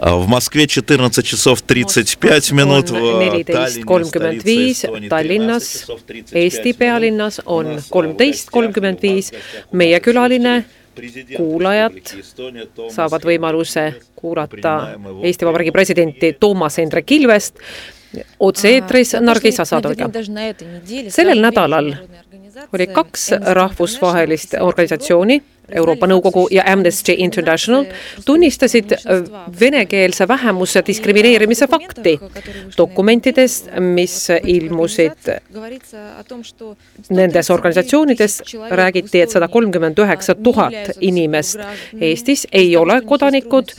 В Москве 14 часов 35 минут. neliteist kolmkümmend viis, Tallinnas, Eesti pealinnas on kolmteist kolmkümmend viis. meie külaline kuulajad saavad võimaluse kuulata Eesti Vabariigi presidenti Toomas Hendrik Ilvest otse-eetris Nargis Asadoviga. sellel nädalal oli kaks rahvusvahelist organisatsiooni, Euroopa Nõukogu ja Amnesty International tunnistasid venekeelse vähemuse diskrimineerimise fakti dokumentides, mis ilmusid nendes organisatsioonides, räägiti, et sada kolmkümmend üheksa tuhat inimest Eestis ei ole kodanikud,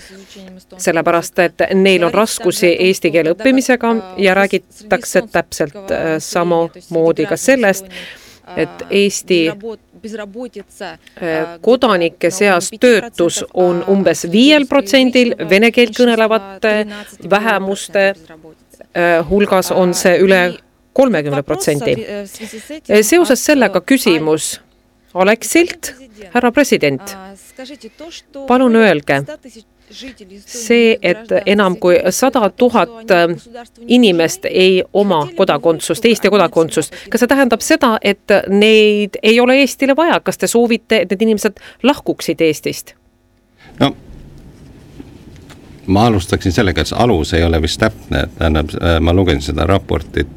sellepärast et neil on raskusi eesti keele õppimisega ja räägitakse täpselt samamoodi ka sellest, et Eesti kodanike seas töötus on umbes viiel protsendil, vene keelt kõnelevate vähemuste hulgas on see üle kolmekümne protsendi. seoses sellega küsimus. Aleksilt, härra president, palun öelge, see, et enam kui sada tuhat inimest ei oma kodakondsust, Eesti kodakondsust, kas see tähendab seda, et neid ei ole Eestile vaja, kas te soovite, et need inimesed lahkuksid Eestist? no ma alustaksin sellega, et see alus ei ole vist täpne, et tähendab, äh, ma lugesin seda raportit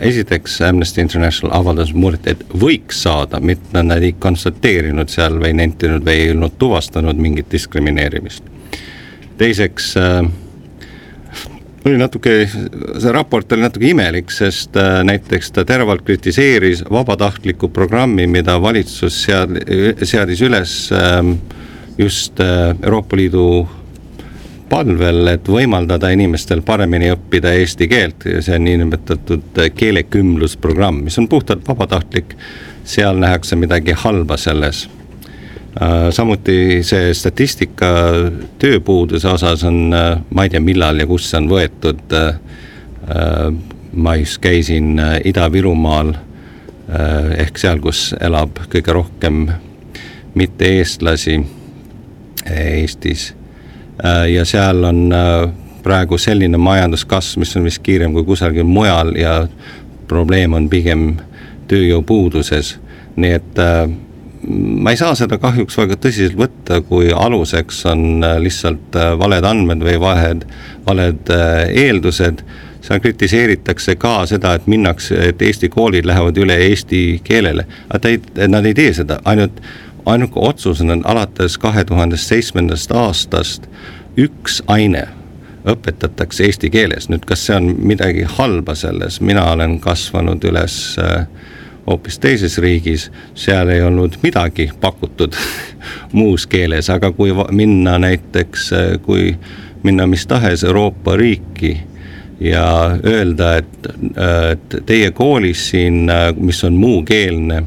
esiteks Amnesty International avaldas muret, et võiks saada, mitte nad ei konstateerinud seal või nentinud või ei olnud tuvastanud mingit diskrimineerimist. Teiseks äh, oli natuke, see raport oli natuke imelik, sest äh, näiteks ta teravalt kritiseeris vabatahtlikku programmi, mida valitsus sead-, seadis üles äh, just äh, Euroopa Liidu palvel, et võimaldada inimestel paremini õppida eesti keelt ja see niinimetatud keelekümblusprogramm, mis on puhtalt vabatahtlik. seal nähakse midagi halba selles Äh, samuti see statistika tööpuuduse osas on, äh, ma ei tea, millal ja kus on võetud. Äh, ma just käisin Ida-Virumaal ehk seal, kus elab kõige rohkem mitte-eestlasi Eestis. Ja seal on praegu selline majanduskasv, mis on vist kiirem kui kusagil mujal ja probleem on pigem tööjõupuuduses, nii et ma ei saa seda kahjuks väga tõsiselt võtta, kui aluseks on äh, lihtsalt äh, valed andmed või vahed, valed äh, eeldused. seal kritiseeritakse ka seda, et minnakse, et Eesti koolid lähevad üle eesti keelele, aga ta ei, nad ei tee seda, ainult, ainuke otsus on alates kahe tuhande seitsmendast aastast üks aine õpetatakse eesti keeles, nüüd kas see on midagi halba selles, mina olen kasvanud üles äh, hoopis teises riigis, seal ei olnud midagi pakutud muus keeles, aga kui minna näiteks, kui minna mis tahes Euroopa riiki ja öelda, et, et teie koolis siin, mis on muukeelne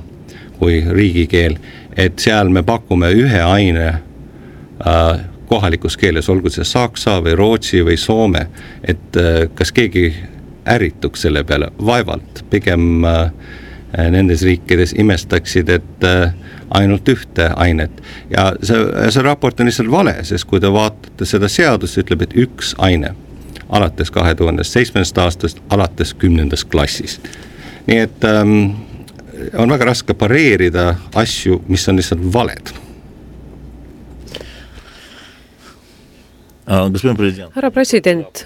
kui riigikeel, et seal me pakume ühe aine äh, kohalikus keeles, olgu see saksa või rootsi või soome, et äh, kas keegi ärrituks selle peale, vaevalt, pigem äh, nendes riikides imestaksid, et äh, ainult ühte ainet. ja see, see raport on lihtsalt vale, sest kui te vaatate seda seadust, ütleb, et üks aine alates kahe tuhandest seitsmendast aastast, alates kümnendast klassist. nii et ähm, on väga raske pareerida asju, mis on lihtsalt valed. Härra president,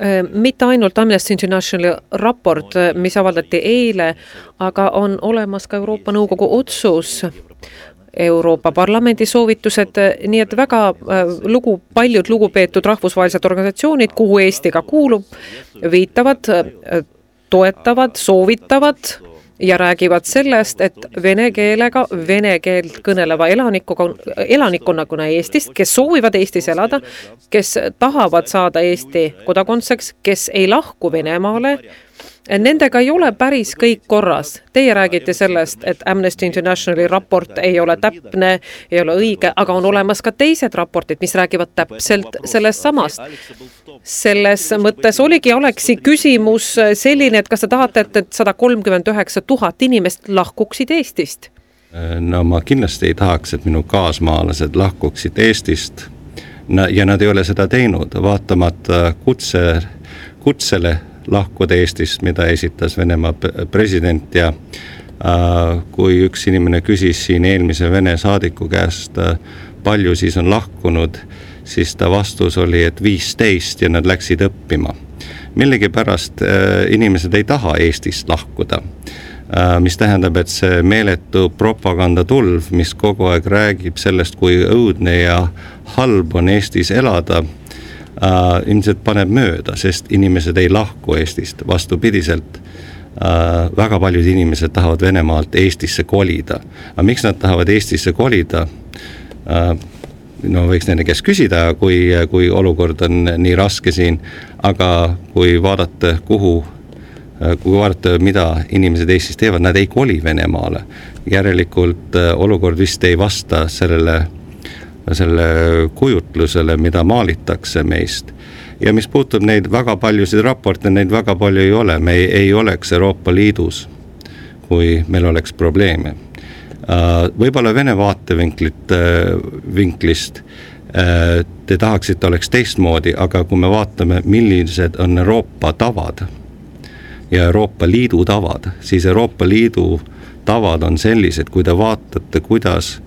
Äh, mitte ainult Amnesty Internationali raport, äh, mis avaldati eile, aga on olemas ka Euroopa Nõukogu otsus Euroopa Parlamendi soovitused, nii et väga lugu, paljud lugupeetud rahvusvahelised organisatsioonid, kuhu Eesti ka kuulub, viitavad, toetavad, soovitavad ja räägivad sellest, et vene keelega, vene keelt kõneleva elanikuga, elanikkonnakonna Eestist, kes soovivad Eestis elada, kes tahavad saada Eesti kodakondseks, kes ei lahku Venemaale Nendega ei ole päris kõik korras. Teie räägite sellest, et Amnesty Internationali raport ei ole täpne, ei ole õige, aga on olemas ka teised raportid, mis räägivad täpselt sellest samast. selles mõttes oligi Aleksi küsimus selline, et kas te tahate, et sada kolmkümmend üheksa tuhat inimest lahkuksid Eestist? no ma kindlasti ei tahaks, et minu kaasmaalased lahkuksid Eestist ja nad ei ole seda teinud, vaatamata kutse, kutsele lahkuda Eestist, mida esitas Venemaa president ja äh, kui üks inimene küsis siin eelmise Vene saadiku käest, äh, palju siis on lahkunud, siis ta vastus oli, et viisteist ja nad läksid õppima. millegipärast äh, inimesed ei taha Eestist lahkuda mis tähendab, et see meeletu propagandatulv, mis kogu aeg räägib sellest, kui õudne ja halb on Eestis elada, äh, ilmselt paneb mööda, sest inimesed ei lahku Eestist, vastupidiselt äh, väga paljud inimesed tahavad Venemaalt Eestisse kolida. aga miks nad tahavad Eestisse kolida? no võiks nende käest küsida, kui, kui olukord on nii raske siin, aga kui vaadata, kuhu Äh, kui vaadata, mida inimesed Eestis teevad, nad ei koli Venemaale. järelikult äh, olukord vist ei vasta sellele, selle kujutlusele, mida maalitakse meist. ja mis puutub neid väga paljusid raporteid, neid väga palju ei ole, me ei, ei oleks Euroopa Liidus, kui meil oleks probleeme. Äh, võib-olla Vene vaatevinklit, vinklist te tahaksite, oleks teistmoodi, aga kui me vaatame, millised on Euroopa tavad ja Euroopa Liidu tavad, siis Euroopa Liidu tavad on sellised, kui te vaatate, kuidas äh,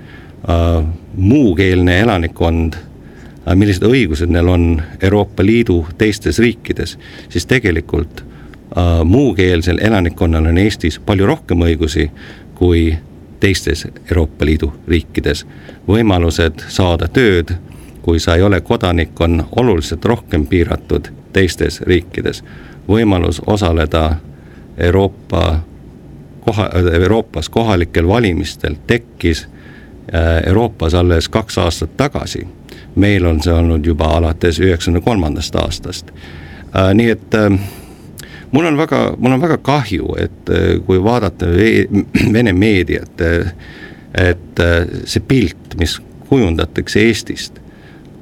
muukeelne elanikkond äh,, millised õigused neil on Euroopa Liidu teistes riikides, siis tegelikult äh, muukeelsel elanikkonnal on Eestis palju rohkem õigusi kui teistes Euroopa Liidu riikides. võimalused saada tööd, kui sa ei ole kodanik, on oluliselt rohkem piiratud teistes riikides võimalus osaleda Euroopa koha, Euroopas kohalikel valimistel tekkis äh, Euroopas alles kaks aastat tagasi. meil on see olnud juba alates üheksakümne kolmandast aastast. Äh, nii et äh, mul on väga, mul on väga kahju, et kui vaadata Vene meediat, et see pilt, mis kujundatakse Eestist,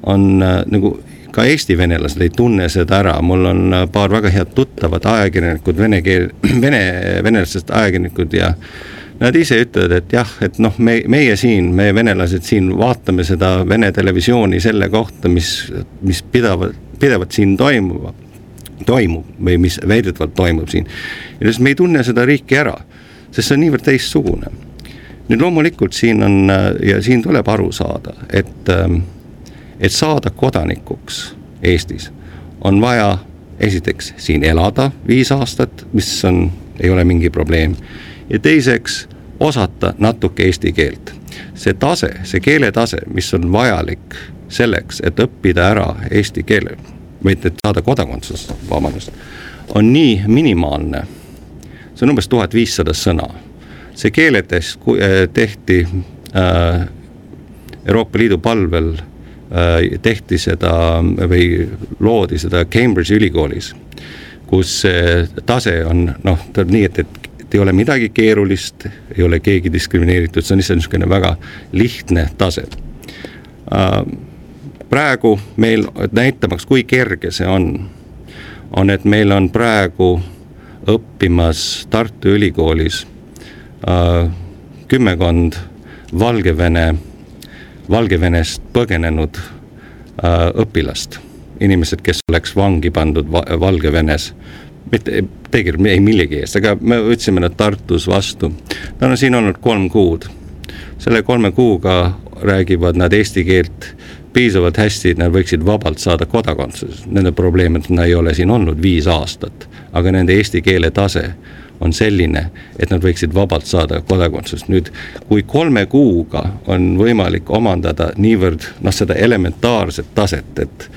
on nagu ka Eesti venelased ei tunne seda ära, mul on äh, paar väga head tuttavat ajakirjanikud, vene keel, vene, venelastest ajakirjanikud ja Nad ise ütlevad, et jah, et noh, me, meie siin, me venelased siin vaatame seda Vene televisiooni selle kohta, mis, mis pidavalt, pidevalt siin toimub, toimub või mis väidetavalt toimub siin. ja siis me ei tunne seda riiki ära, sest see on niivõrd teistsugune. nüüd loomulikult siin on ja siin tuleb aru saada, et ähm, et saada kodanikuks Eestis, on vaja esiteks siin elada viis aastat, mis on, ei ole mingi probleem. Ja teiseks osata natuke eesti keelt. see tase, see keeletase, mis on vajalik selleks, et õppida ära eesti keele või et saada kodakondsus, vabandust, on nii minimaalne. see on umbes tuhat viissada sõna. see keeletest tehti äh, Euroopa Liidu palvel Äh, tehti seda või loodi seda Cambridge'i ülikoolis, kus tase on noh, on nii, et, et ei ole midagi keerulist, ei ole keegi diskrimineeritud, see on lihtsalt niisugune väga lihtne tase. Äh, praegu meil, näitamaks, kui kerge see on, on, et meil on praegu õppimas Tartu Ülikoolis äh, kümmekond Valgevene Valgevenest põgenenud äh, õpilast, inimesed, kes oleks vangi pandud va Valgevenes mitte tegelikult ei millegi eest, aga me võtsime nad Tartus vastu. Nad on siin olnud kolm kuud. selle kolme kuuga räägivad nad eesti keelt piisavalt hästi, et nad võiksid vabalt saada kodakondsuse. Nende probleem, et nad ei ole siin olnud viis aastat, aga nende eesti keele tase on selline, et nad võiksid vabalt saada kodakondsust. nüüd, kui kolme kuuga on võimalik omandada niivõrd noh, seda elementaarset taset, et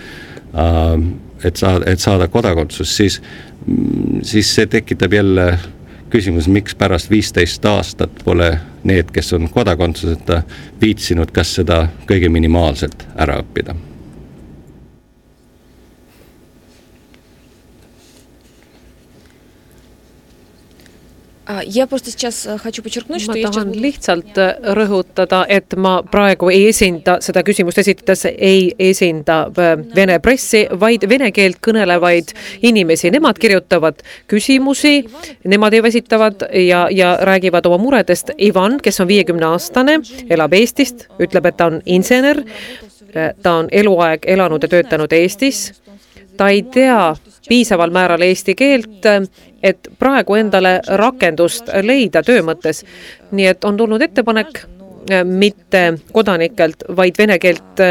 et saada, et saada kodakondsus, siis, siis see tekitab jälle küsimus, miks pärast viisteist aastat pole need, kes on kodakondsuseta, viitsinud kas seda kõige minimaalselt ära õppida Я просто сейчас э, хочу подчеркнуть, ma что tahan буду... lihtsalt э, rõhutada, et ma praegu ei esinda seda küsimust esitades, ei esinda äh, vene pressi, vaid vene keelt kõnelevaid inimesi. Nemad kirjutavad küsimusi, nemad esitavad ja, ja räägivad oma muredest. Ivan, kes on viiekümne aastane, elab Eestist, ütleb, et ta on insener ta on eluaeg elanud ja töötanud Eestis, ta ei tea piisaval määral eesti keelt, et praegu endale rakendust leida töö mõttes. nii et on tulnud ettepanek mitte kodanikelt, vaid vene keelt,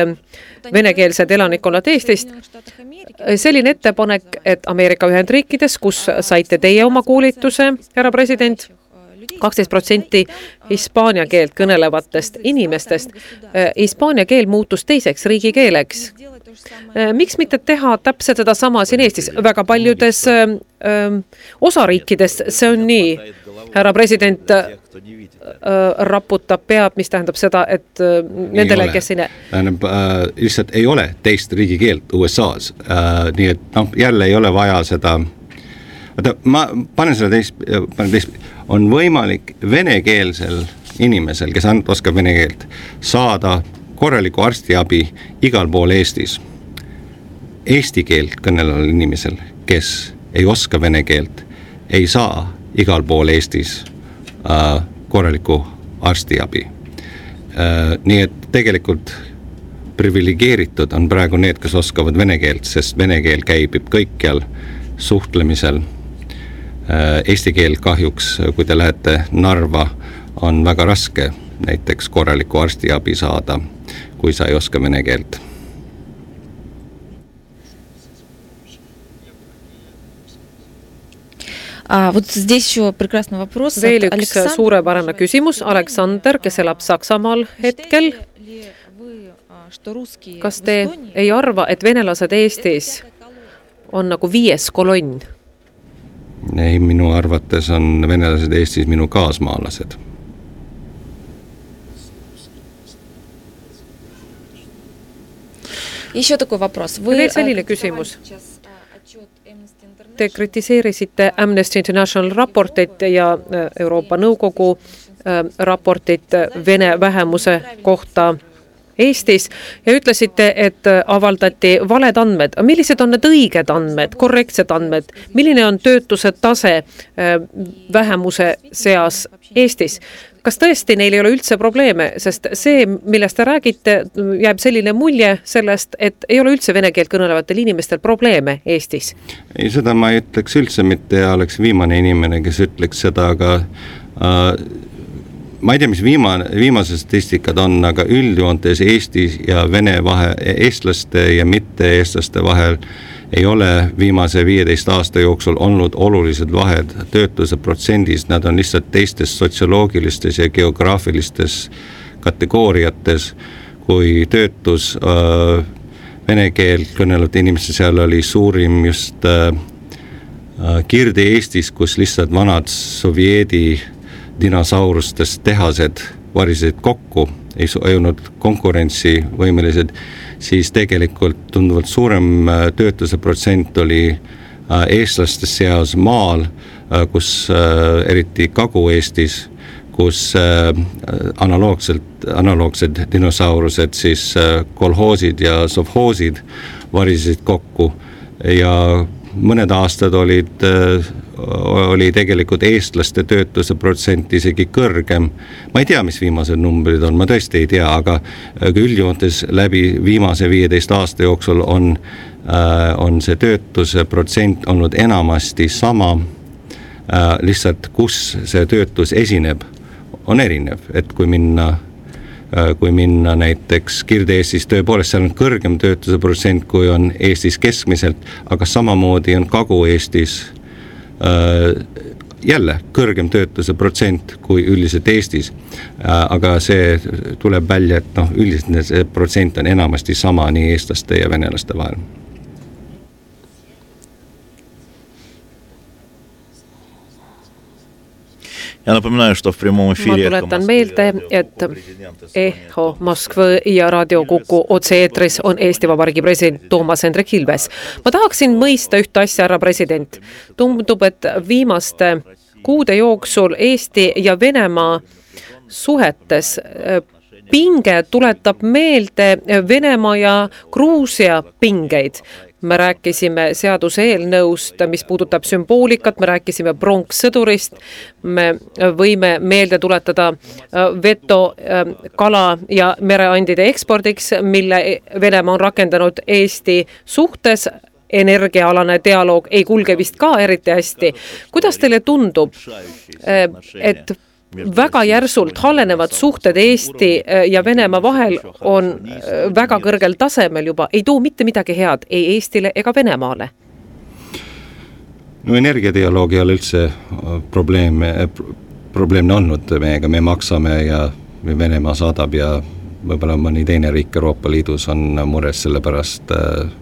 venekeelsed elanikkonnad Eestist. selline ettepanek, et Ameerika Ühendriikides, kus saite teie oma koolituse, härra president, kaksteist protsenti hispaania keelt kõnelevatest inimestest, hispaania keel muutus teiseks riigikeeleks. Miks mitte teha täpselt sedasama siin Eestis, väga paljudes öö, osariikides see on nii. Härra president äh, raputab pead, mis tähendab seda, et äh, nendele, kes ei näe. tähendab äh,, lihtsalt ei ole teist riigikeelt USA-s. Äh,, nii et noh, jälle ei ole vaja seda vaata, ma panen selle teist, panen teist, on võimalik venekeelsel inimesel, kes ainult oskab vene keelt, saada korralikku arstiabi igal pool Eestis. Eesti keelt kõneleval inimesel, kes ei oska vene keelt, ei saa igal pool Eestis äh, korralikku arstiabi äh,. nii et tegelikult priviligeeritud on praegu need, kes oskavad vene keelt, sest vene keel käibib kõikjal suhtlemisel äh,. Eesti keel kahjuks, kui te lähete Narva, on väga raske näiteks korralikku arstiabi saada, kui sa ei oska vene keelt. veel üks suurepärane küsimus, Aleksander, kes elab Saksamaal hetkel. kas te ei arva, et venelased Eestis on nagu viies kolonn? ei, minu arvates on venelased Eestis minu kaasmaalased veel selline küsimus Te kritiseerisite Amnesty International? Raportit ja Euroopa Nõukogu raportit vene vähemuse kohta Eestis ja ütlesite, et äh, avaldati valed andmed. millised on need õiged andmed, korrektsed andmed, milline on töötuse tase vähemuse seas Eestis? kas tõesti neil ei ole üldse probleeme, sest see, millest te räägite, jääb selline mulje sellest, et ei ole üldse vene keelt kõnelevatel inimestel probleeme Eestis? ei, seda ma ei ütleks üldse mitte ja oleks viimane inimene, kes ütleks seda, aga äh, ma ei tea, mis viimane, viimased statistikad on, aga üldjoontes Eestis ja Vene vahe, eestlaste ja mitte-eestlaste vahel ei ole viimase viieteist aasta jooksul olnud olulised vahed. Töötuse protsendis, nad on lihtsalt teistes sotsioloogilistes ja geograafilistes kategooriates, kui töötus äh, vene keelt kõnelevate inimeste seal oli suurim just äh, äh Kirde-Eestis, kus lihtsalt vanad sovjeedi dinosaurustest tehased varisesid kokku, ei, olnud konkurentsivõimelised siis tegelikult tunduvalt suurem äh, töötuse protsent oli äh, eestlaste seas maal, äh, kus eriti Kagu-Eestis, kus analoogselt, analoogsed dinosaurused siis kolhoosid ja sovhoosid varisesid kokku. Ja mõned aastad olid oli tegelikult eestlaste töötuse protsent isegi kõrgem. ma ei tea, mis viimased numbrid on, ma tõesti ei tea, aga üldjoontes läbi viimase viieteist aasta jooksul on, äh, on see töötuse protsent olnud enamasti sama. Äh, lihtsalt, kus see töötus esineb, on erinev, et kui minna äh, kui minna näiteks Kirde-Eestis, tõepoolest seal on kõrgem töötuse protsent, kui on Eestis keskmiselt, aga samamoodi on Kagu-Eestis Äh, jälle kõrgem töötuse protsent kui üldiselt Eestis. Äh, aga see tuleb välja, et noh, üldiselt see protsent on enamasti sama nii eestlaste ja venelaste vahel ma tuletan meelde, et Eho Moskva ja Raadio Kuku otse-eetris on Eesti Vabariigi president Toomas Hendrik Ilves. ma tahaksin mõista ühte asja, härra president. tundub, et viimaste kuude jooksul Eesti ja Venemaa suhetes pinge tuletab meelde Venemaa ja Gruusia pingeid me rääkisime seaduseelnõust, mis puudutab sümboolikat, me rääkisime pronkssõdurist, me võime meelde tuletada äh, veto äh, kala ja mereandide ekspordiks, mille Venemaa on rakendanud Eesti suhtes energiaalane dialoog ei kulge vist ka eriti hästi. kuidas teile tundub, äh, et väga järsult halvenevad suhted Eesti äh, ja Venemaa vahel on äh, väga kõrgel tasemel juba, ei too mitte midagi head ei Eestile ega Venemaale. no energiadialoog ei ole üldse äh, probleem, probleemne olnud meiega, me maksame ja Venemaa saadab ja võib-olla mõni teine riik Euroopa Liidus on mures selle pärast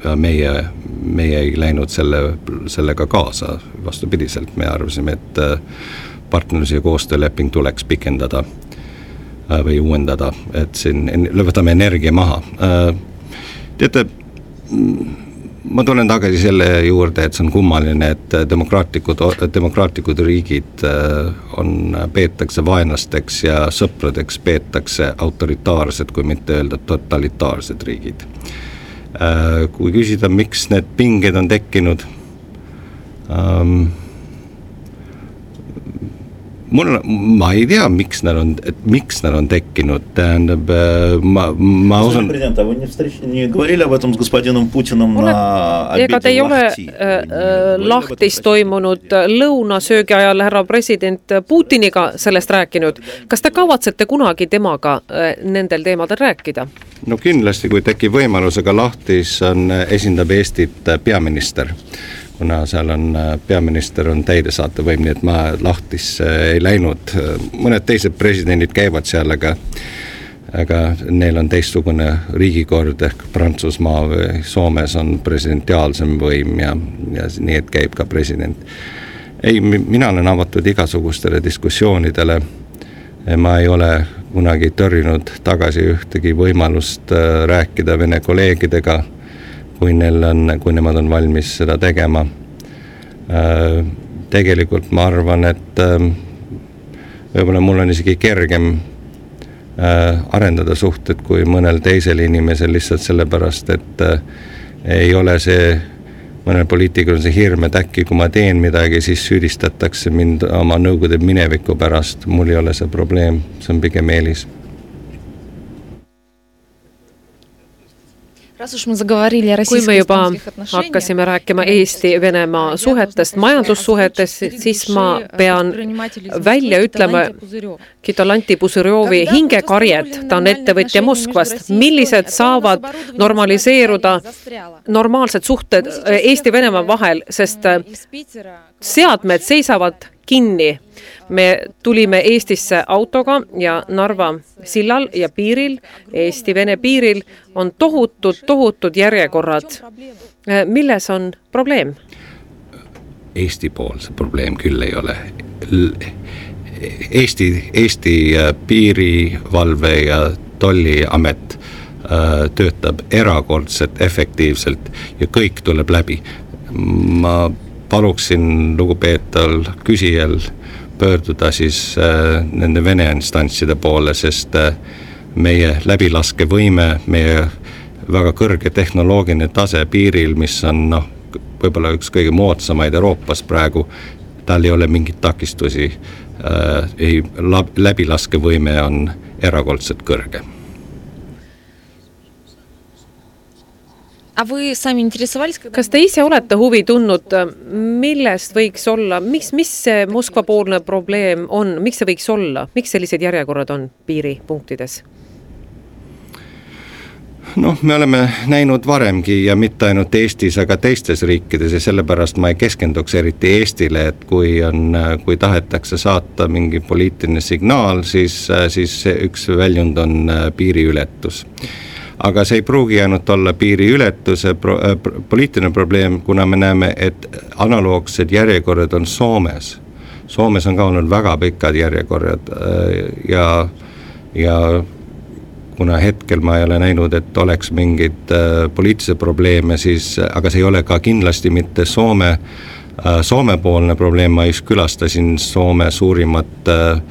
ja meie, meie ei läinud selle, sellega kaasa, vastupidiselt, me arvasime, et partnerlus- ja koostööleping tuleks pikendada äh, või uuendada, et siin võtame energia maha. Äh, teate, mm, ma tulen tagasi selle juurde, et see on kummaline, et demokraatlikud, demokraatlikud riigid äh, on, peetakse vaenlasteks ja sõpradeks peetakse autoritaarsed, kui mitte öelda totalitaarsed riigid. kui küsida, miks need pinged on tekkinud ähm,, mul, ma ei tea, miks nad on, miks nad on tekkinud, tähendab äh, ma, ma usun. ega te ei ole э, э, lahtis toimunud э, lõunasöögi ajal härra president Putiniga sellest rääkinud. kas te kavatsete kunagi temaga äh, nendel teemadel rääkida? no kindlasti, kui tekib võimalus, aga lahtis on, esindab Eestit äh, peaminister kuna seal on, äh, peaminister on täidesaatev võim, nii et ma lahtisse ei läinud, mõned teised presidendid käivad seal, aga aga neil on teistsugune riigikord ehk Prantsusmaa või Soomes on presidentiaalsem võim ja, ja nii, et käib ka president. ei, mina olen avatud igasugustele diskussioonidele, ma ei ole kunagi tõrjunud tagasi ühtegi võimalust äh, rääkida Vene kolleegidega kui neil on, kui nemad on valmis seda tegema. Äh, tegelikult ma arvan, et ähm, võib-olla mul on isegi kergem äh, arendada suhted kui mõnel teisel inimesel lihtsalt sellepärast, et äh, ei ole see, mõnel poliitikul on see hirm, et äkki kui ma teen midagi, siis süüdistatakse mind oma Nõukogude mineviku pärast, mul ei ole see probleem, see on pigem eelis kui me juba hakkasime rääkima Eesti-Venemaa suhetest, majandussuhetest, siis ma pean välja ütlema Kitolanti Pusõrjovi hingekarjed, ta on ettevõtja Moskvast, millised saavad normaliseeruda normaalsed suhted Eesti-Venemaa vahel, sest seadmed seisavad kinni. Me tulime Eestisse autoga ja Narva sillal ja piiril, Eesti-Vene piiril on tohutud, tohutud järjekorrad. milles on probleem? Eesti pool see probleem küll ei ole. Eesti, Eesti äh, piirivalve ja tolliamet äh, töötab erakordselt efektiivselt ja kõik tuleb läbi. ma paluksin lugupeetaval küsijal pöörduda siis äh, nende Vene instantside poole, sest äh, meie läbilaskevõime, meie väga kõrge tehnoloogiline tase piiril, mis on noh, võib-olla üks kõige moodsamaid Euroopas praegu, tal ei ole mingeid takistusi äh,, ei, läbilaskevõime on erakordselt kõrge kas te ise olete huvi tundnud, millest võiks olla, miks, mis see Moskva-poolne probleem on, miks see võiks olla, miks sellised järjekorrad on piiripunktides? noh, me oleme näinud varemgi ja mitte ainult Eestis, aga teistes riikides ja sellepärast ma ei keskenduks eriti Eestile, et kui on, kui tahetakse saata mingi poliitiline signaal, siis, siis üks väljund on piiriületus aga see ei pruugi ainult olla piiriületuse pro, äh, poliitiline probleem, kuna me näeme, et analoogsed järjekorrad on Soomes. Soomes on ka olnud väga pikad järjekorrad äh, ja, ja kuna hetkel ma ei ole näinud, et oleks mingeid äh, poliitilisi probleeme, siis, aga see ei ole ka kindlasti mitte Soome Soome-poolne probleem, ma just külastasin Soome suurimat äh,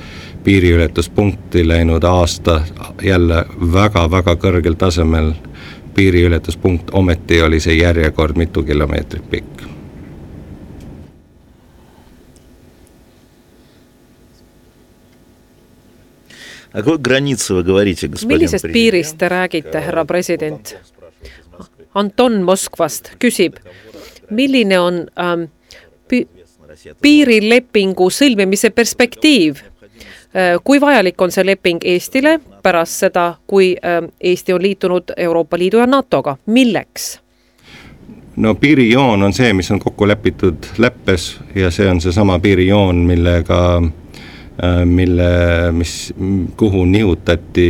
piiriületuspunkti läinud aasta jälle väga-väga kõrgel tasemel piiriületuspunkt, ometi oli see järjekord mitu kilomeetrit pikk. millisest piirist te räägite, härra president? Anton Moskvast küsib, milline on ähm, pi piirilepingu sõlmimise perspektiiv kui vajalik on see leping Eestile pärast seda, kui ähm, Eesti on liitunud Euroopa Liidu ja NATO-ga, milleks? no piirijoon on see, mis on kokku lepitud leppes ja see on seesama piirijoon, millega, mille, mis, kuhu nihutati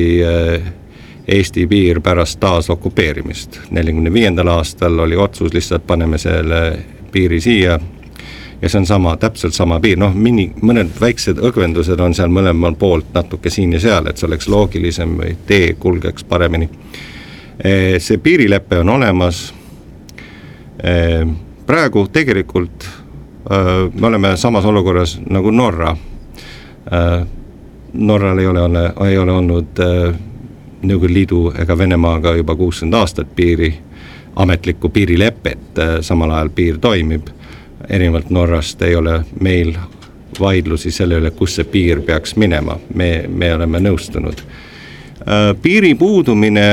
Eesti piir pärast taasokupeerimist. neljakümne viiendal aastal oli otsus, lihtsalt paneme selle piiri siia ja see on sama, täpselt sama piir, noh, mini, mõned väiksed õgvendused on seal mõlemal poolt natuke siin ja seal, et see oleks loogilisem või tee kulgeks paremini. see piirilepe on olemas. praegu tegelikult me oleme samas olukorras nagu Norra. Norral ei ole, ei ole olnud Nõukogude Liidu ega Venemaaga juba kuuskümmend aastat piiri, ametlikku piirilepet, samal ajal piir toimib erinevalt Norrast ei ole meil vaidlusi selle üle, kus see piir peaks minema, me, me oleme nõustunud. piiri puudumine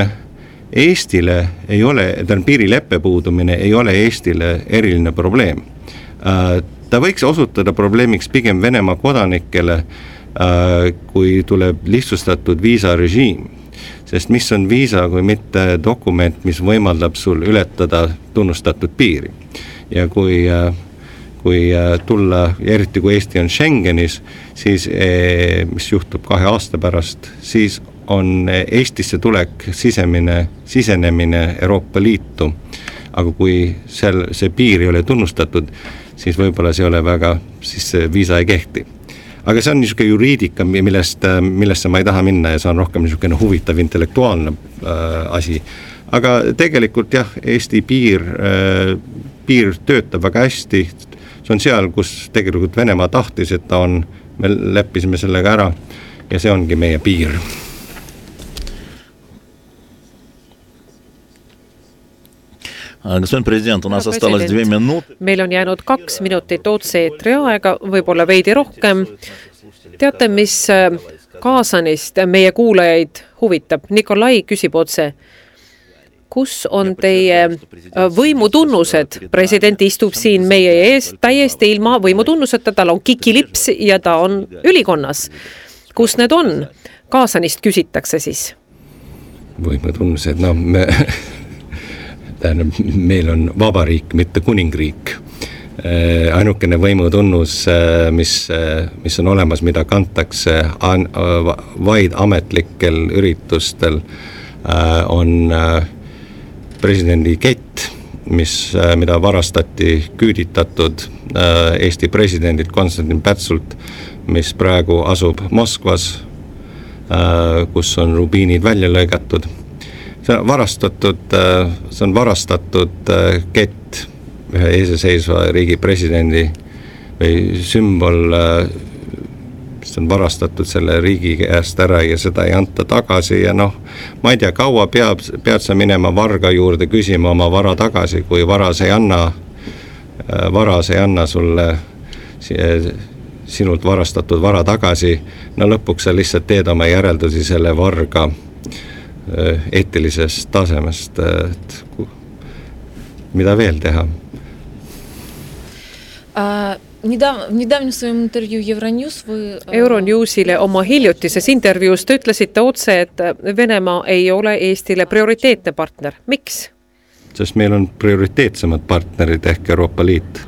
Eestile ei ole, tähendab piirileppe puudumine ei ole Eestile eriline probleem. ta võiks osutuda probleemiks pigem Venemaa kodanikele, kui tuleb lihtsustatud viisarežiim sest mis on viisa, kui mitte dokument, mis võimaldab sul ületada tunnustatud piiri. ja kui äh, kui tulla, eriti kui Eesti on Schengenis, siis mis juhtub kahe aasta pärast, siis on Eestisse tulek sisemine, sisenemine Euroopa Liitu. aga kui seal see piir ei ole tunnustatud, siis võib-olla see ei ole väga, siis see viisa ei kehti aga see on niisugune juriidika, millest, millesse ma ei taha minna ja see on rohkem niisugune huvitav intellektuaalne äh, asi. aga tegelikult jah, Eesti piir äh,, piir töötab väga hästi, see on seal, kus tegelikult Venemaa tahtis, et ta on, me leppisime sellega ära ja see ongi meie piir. Господин президент, у нас Härra осталось две president, минуты. meil on jäänud kaks minutit otse-eetri aega, võib-olla veidi rohkem. teate, mis äh, Kaasanist meie kuulajaid huvitab? Nikolai küsib otse kus on teie äh, võimutunnused, president istub siin meie ees täiesti ilma võimutunnuseta, tal on kikilips ja ta on ülikonnas. kus need on? Kaasanist küsitakse siis. võimutunnused, no me tähendab, meil on vabariik, mitte kuningriik. ainukene võimutunnus, mis, mis on olemas, mida kantakse vaid ametlikel üritustel, on presidendi kett, mis, mida varastati küüditatud Eesti presidendilt Konstantin Pätsult, mis praegu asub Moskvas, kus on rubiinid välja lõigatud. See on varastatud, see on varastatud kett ühe iseseisva riigi presidendi või sümbol, see on varastatud selle riigi käest ära ja seda ei anta tagasi ja noh, ma ei tea, kaua peab, pead sa minema varga juurde küsima oma vara tagasi, kui varas ei anna, varas ei anna sulle sinult varastatud vara tagasi, no lõpuks sa lihtsalt teed oma järeldusi selle varga eetilisest tasemest, et mida veel teha? А, недав, в недавнем своем интервью Euronews вы... э, Euronewsile oma hiljutises intervjuus te ütlesite otse, et Venemaa ei ole Eestile prioriteetne partner. miks? sest meil on prioriteetsemad partnerid ehk Euroopa Liit.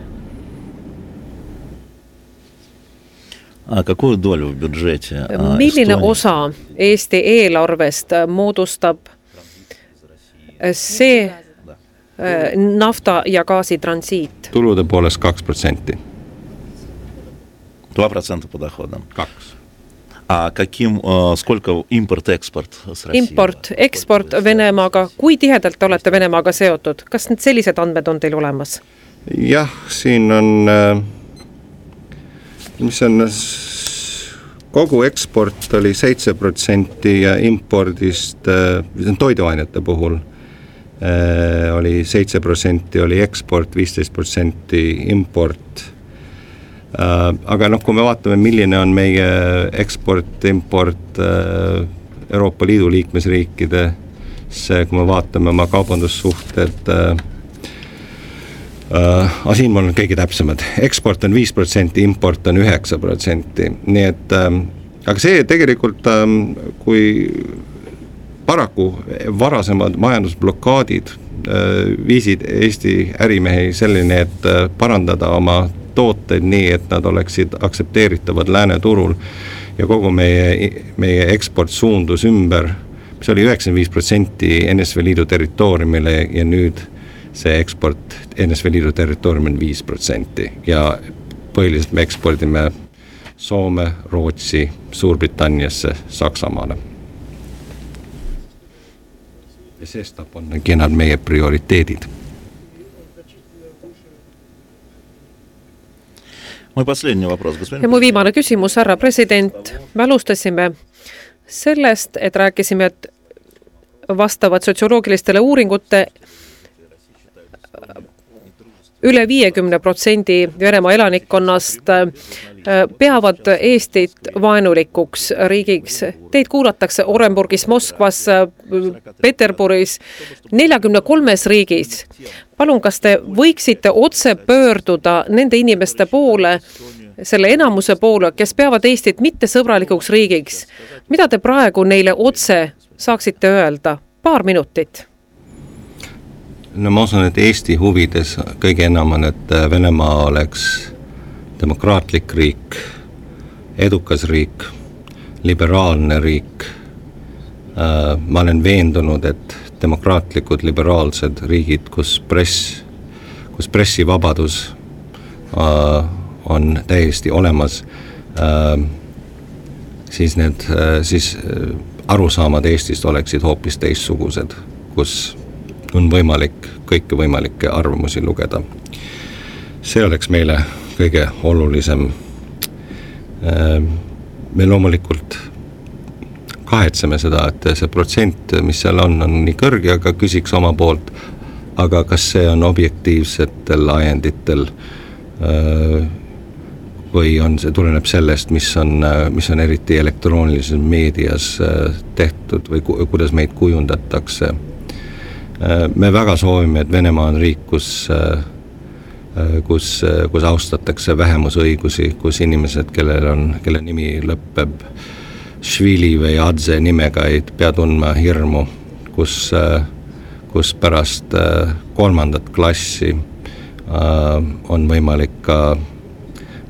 А какую долю в бюджете а, milline Эстонии? osa Eesti eelarvest moodustab see äh, nafta ja gaasi transiit? tulude poolest kaks protsenti, Два процента по доходам. kaks. А каким, а, сколько импорт-экспорт с Россией? import, eksport Venemaaga, kui tihedalt te olete Venemaaga seotud, kas need sellised andmed on teil olemas? jah, siin on, mis on kogu eksport oli seitse protsenti ja impordist, see on toiduainete puhul, oli seitse protsenti oli eksport, viisteist protsenti import aga noh, kui me vaatame, milline on meie eksport, import Euroopa Liidu liikmesriikidesse, kui me vaatame oma kaubandussuhted äh,, äh, aga siin mul on kõige täpsemad, eksport on viis protsenti, import on üheksa protsenti, nii et äh, aga see tegelikult äh,, kui paraku varasemad majandusblokaadid äh, viisid Eesti ärimehi selleni, et äh, parandada oma tooteid nii, et nad oleksid aktsepteeritavad lääne turul ja kogu meie, meie eksport suundus ümber, mis oli üheksakümmend viis protsenti NSV Liidu territooriumile ja nüüd see eksport NSV Liidu territooriumil on viis protsenti ja põhiliselt me ekspordime Soome, Rootsi, Suurbritanniasse, Saksamaale. ja sestap ongi nad meie prioriteedid ja mu viimane küsimus, härra president, me alustasime sellest, et rääkisime, et vastavad sotsioloogilistele uuringute üle viiekümne protsendi Venemaa elanikkonnast äh, peavad Eestit vaenulikuks riigiks. Teid kuulatakse Orenburgis, Moskvas, Peterburis, neljakümne kolmes riigis. Palun, kas te võiksite otse pöörduda nende inimeste poole, selle enamuse poole, kes peavad Eestit mittesõbralikuks riigiks. mida te praegu neile otse saaksite öelda? paar minutit no ma usun, et Eesti huvides kõige enam on, et Venemaa oleks demokraatlik riik, edukas riik, liberaalne riik. Äh, ma olen veendunud, et demokraatlikud liberaalsed riigid, kus press, kus pressivabadus äh, on täiesti olemas, äh, siis need, siis arusaamad Eestist oleksid hoopis teistsugused, kus on võimalik kõiki võimalikke arvamusi lugeda. see oleks meile kõige olulisem. Ehm, me loomulikult kahetseme seda, et see protsent, mis seal on, on nii kõrge, aga küsiks oma poolt, aga kas see on objektiivsetel ajenditel ehm, või on see, tuleneb sellest, mis on, mis on eriti elektroonilises meedias ehm, tehtud või ku, kuidas meid kujundatakse. Äh, me väga soovime, et Venemaa on riik, kus äh, äh, kus, kus austatakse vähemusõigusi, kus inimesed, kellel on, kelle nimi lõpeb Švili või Adze nimega, ei pea tundma hirmu, kus, kus pärast kolmandat klassi on võimalik ka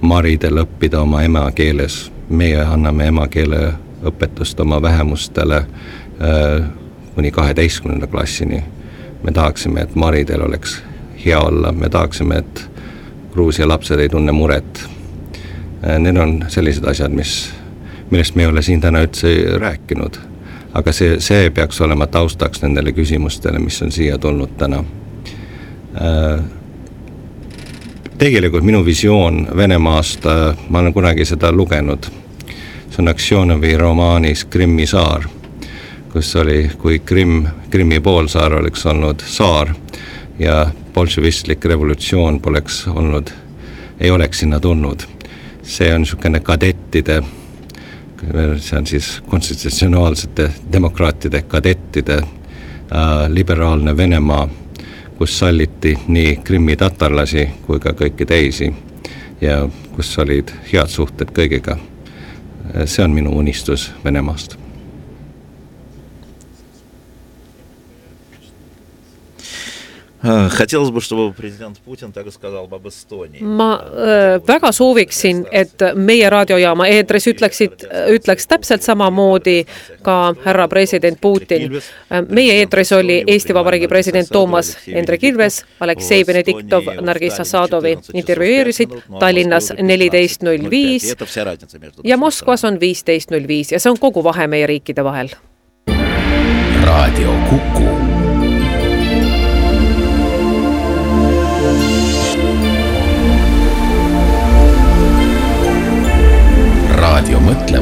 maridel õppida oma emakeeles. meie anname emakeeleõpetust oma vähemustele kuni kaheteistkümnenda klassini me tahaksime, et maridel oleks hea olla, me tahaksime, et Gruusia lapsed ei tunne muret. Need on sellised asjad, mis, millest me ei ole siin täna üldse rääkinud. aga see, see peaks olema taustaks nendele küsimustele, mis on siia tulnud täna. tegelikult minu visioon Venemaast, ma olen kunagi seda lugenud, see on Aksjonovi romaanis Krimmi saar kus oli, kui Krimm, Krimmi poolsaar oleks olnud saar ja bolševistlik revolutsioon poleks olnud, ei oleks sinna tulnud. see on niisugune kadettide, see on siis konstitutsionaalsete demokraatide kadettide äh, liberaalne Venemaa, kus salliti nii Krimmi tatarlasi kui ka kõiki teisi ja kus olid head suhted kõigiga. see on minu unistus Venemaast Хотелось бы, чтобы president Putin так сказал об Estonia. ma äh, väga sooviksin, et meie raadiojaama eetris ütleksid, ütleks täpselt samamoodi ka härra president Putin. meie eetris oli Eesti Vabariigi president Toomas Hendrik Ilves, Aleksei Benediktov, Nargis Assadovi intervjueerisid Tallinnas neliteist null viis ja Moskvas on viisteist null viis ja see on kogu vahe meie riikide vahel. raadio Kuku raadio Mõtle